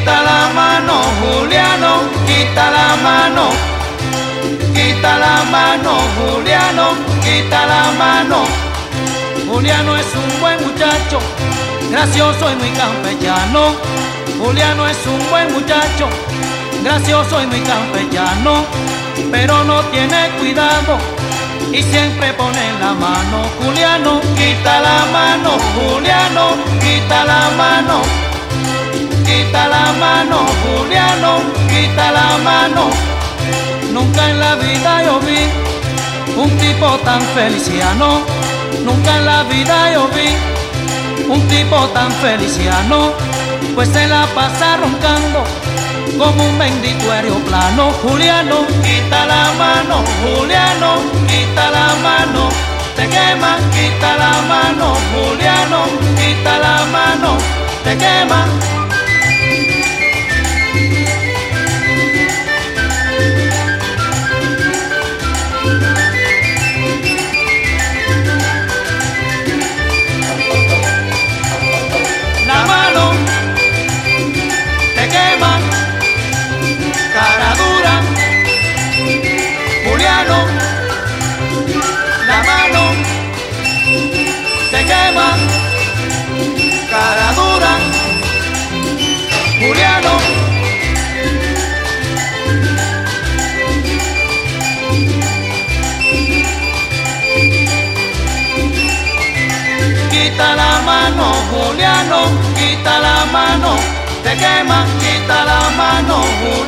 quita la mano, Juliano, quita la mano, quita la mano, Juliano, quita la mano. Juliano es un buen muchacho, gracioso y muy campechano. Juliano es un buen muchacho, gracioso y muy campechano, pero no tiene cuidado y siempre pone la mano. Juliano, quita la mano, Juliano, quita Juliano, quita la mano. Nunca en la vida yo vi un tipo tan feliciano. Nunca en la vida yo vi un tipo tan feliciano. Pues se la pasa roncando como un bendito aeroplano. Juliano, quita la mano, Juliano, quita la mano. Te quema, quita la mano, Juliano, quita la mano. Te quema. Quita la mano, Juliano, quita la mano, te quema, quita la mano, Juliano,